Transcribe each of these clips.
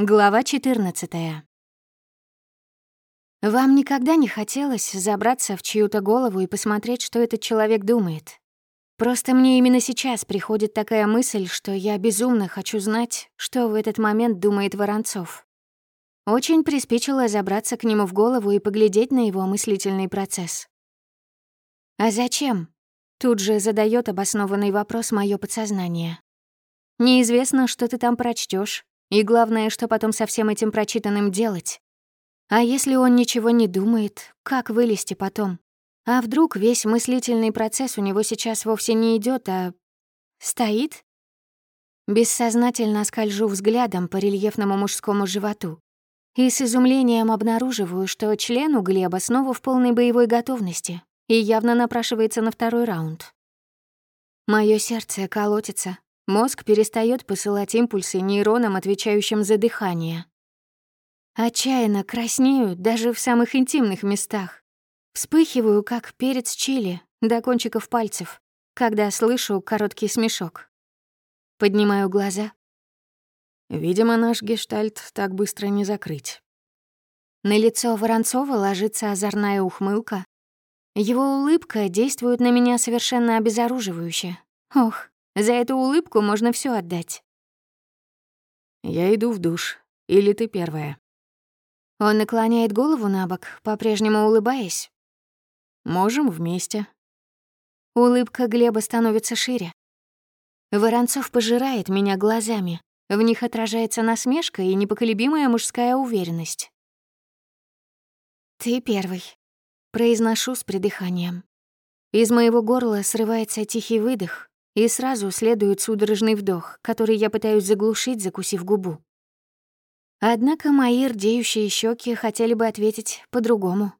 Глава 14. Вам никогда не хотелось забраться в чью-то голову и посмотреть, что этот человек думает? Просто мне именно сейчас приходит такая мысль, что я безумно хочу знать, что в этот момент думает Воронцов. Очень приспичило забраться к нему в голову и поглядеть на его мыслительный процесс. «А зачем?» — тут же задает обоснованный вопрос мое подсознание. «Неизвестно, что ты там прочтешь, и главное, что потом со всем этим прочитанным делать. А если он ничего не думает, как вылезти потом? А вдруг весь мыслительный процесс у него сейчас вовсе не идет, а стоит? Бессознательно скольжу взглядом по рельефному мужскому животу и с изумлением обнаруживаю, что член у Глеба снова в полной боевой готовности и явно напрашивается на второй раунд. Моё сердце колотится, Мозг перестает посылать импульсы нейронам, отвечающим за дыхание. Отчаянно краснею даже в самых интимных местах. Вспыхиваю, как перец чили, до кончиков пальцев, когда слышу короткий смешок. Поднимаю глаза. Видимо, наш гештальт так быстро не закрыть. На лицо Воронцова ложится озорная ухмылка. Его улыбка действует на меня совершенно обезоруживающе. Ох, за эту улыбку можно все отдать. Я иду в душ. Или ты первая? Он наклоняет голову на бок, по-прежнему улыбаясь. Можем вместе. Улыбка Глеба становится шире. Воронцов пожирает меня глазами. В них отражается насмешка и непоколебимая мужская уверенность. «Ты первый», — произношу с придыханием. Из моего горла срывается тихий выдох, и сразу следует судорожный вдох, который я пытаюсь заглушить, закусив губу. Однако мои рдеющие щеки хотели бы ответить по-другому.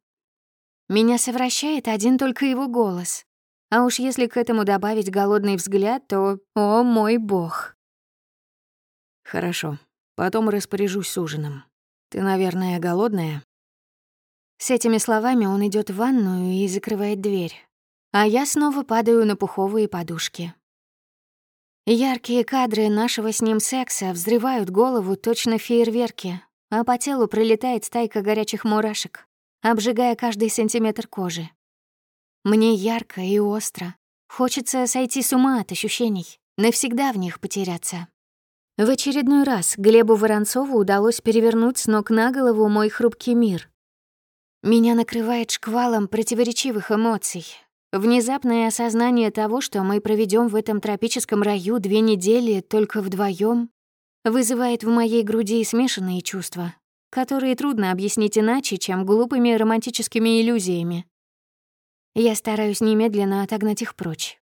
Меня совращает один только его голос. А уж если к этому добавить голодный взгляд, то «О мой бог!» «Хорошо, потом распоряжусь с ужином. Ты, наверное, голодная?» С этими словами он идет в ванную и закрывает дверь. А я снова падаю на пуховые подушки. Яркие кадры нашего с ним секса взрывают голову точно фейерверки, а по телу пролетает стайка горячих мурашек, обжигая каждый сантиметр кожи. Мне ярко и остро. Хочется сойти с ума от ощущений, навсегда в них потеряться. В очередной раз Глебу Воронцову удалось перевернуть с ног на голову мой хрупкий мир. Меня накрывает шквалом противоречивых эмоций, Внезапное осознание того, что мы проведем в этом тропическом раю две недели только вдвоем, вызывает в моей груди смешанные чувства, которые трудно объяснить иначе, чем глупыми романтическими иллюзиями. Я стараюсь немедленно отогнать их прочь.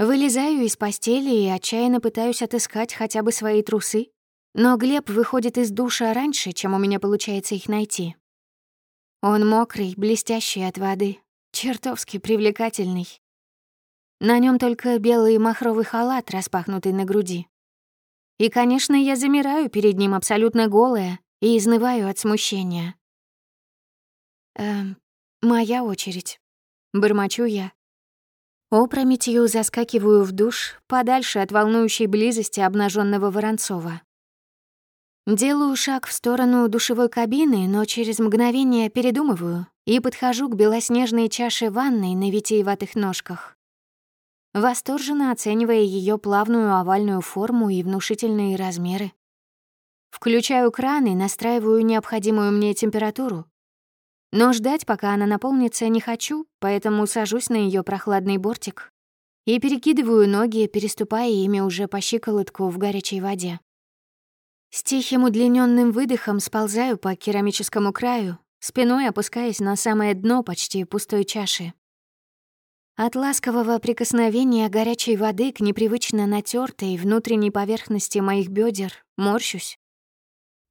Вылезаю из постели и отчаянно пытаюсь отыскать хотя бы свои трусы, но Глеб выходит из душа раньше, чем у меня получается их найти. Он мокрый, блестящий от воды, чертовски привлекательный. На нем только белый махровый халат, распахнутый на груди. И, конечно, я замираю перед ним абсолютно голая и изнываю от смущения. «Эм, моя очередь», — бормочу я. Опрометью заскакиваю в душ, подальше от волнующей близости обнаженного Воронцова. Делаю шаг в сторону душевой кабины, но через мгновение передумываю и подхожу к белоснежной чаше ванной на витиеватых ножках. Восторженно оценивая ее плавную овальную форму и внушительные размеры. Включаю кран и настраиваю необходимую мне температуру. Но ждать, пока она наполнится, не хочу, поэтому сажусь на ее прохладный бортик и перекидываю ноги, переступая ими уже по щиколотку в горячей воде. С тихим удлиненным выдохом сползаю по керамическому краю, спиной опускаясь на самое дно почти пустой чаши. От ласкового прикосновения горячей воды к непривычно натертой внутренней поверхности моих бедер морщусь.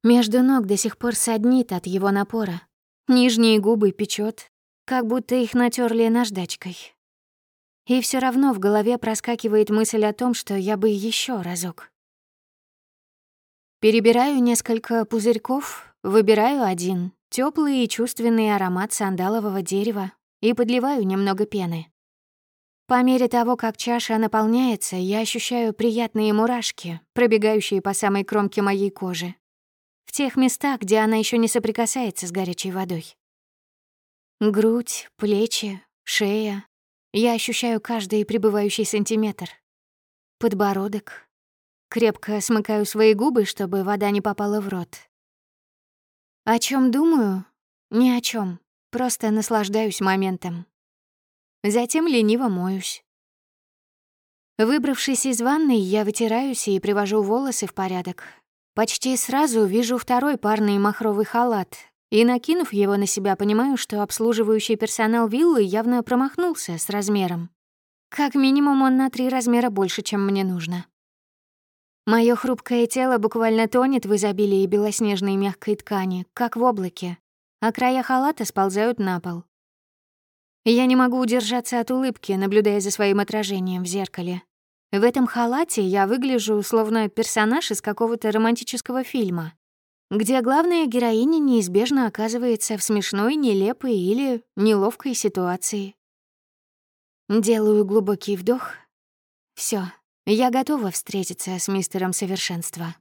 Между ног до сих пор саднит от его напора. Нижние губы печет, как будто их натерли наждачкой. И все равно в голове проскакивает мысль о том, что я бы еще разок Перебираю несколько пузырьков, выбираю один, теплый и чувственный аромат сандалового дерева, и подливаю немного пены. По мере того, как чаша наполняется, я ощущаю приятные мурашки, пробегающие по самой кромке моей кожи. В тех местах, где она еще не соприкасается с горячей водой. Грудь, плечи, шея. Я ощущаю каждый прибывающий сантиметр. Подбородок. Крепко смыкаю свои губы, чтобы вода не попала в рот. О чем думаю? Ни о чем. Просто наслаждаюсь моментом. Затем лениво моюсь. Выбравшись из ванной, я вытираюсь и привожу волосы в порядок. Почти сразу вижу второй парный махровый халат, и, накинув его на себя, понимаю, что обслуживающий персонал виллы явно промахнулся с размером. Как минимум он на три размера больше, чем мне нужно. Моё хрупкое тело буквально тонет в изобилии белоснежной мягкой ткани, как в облаке, а края халата сползают на пол. Я не могу удержаться от улыбки, наблюдая за своим отражением в зеркале. В этом халате я выгляжу словно персонаж из какого-то романтического фильма, где главная героиня неизбежно оказывается в смешной, нелепой или неловкой ситуации. Делаю глубокий вдох. Все, я готова встретиться с мистером совершенства.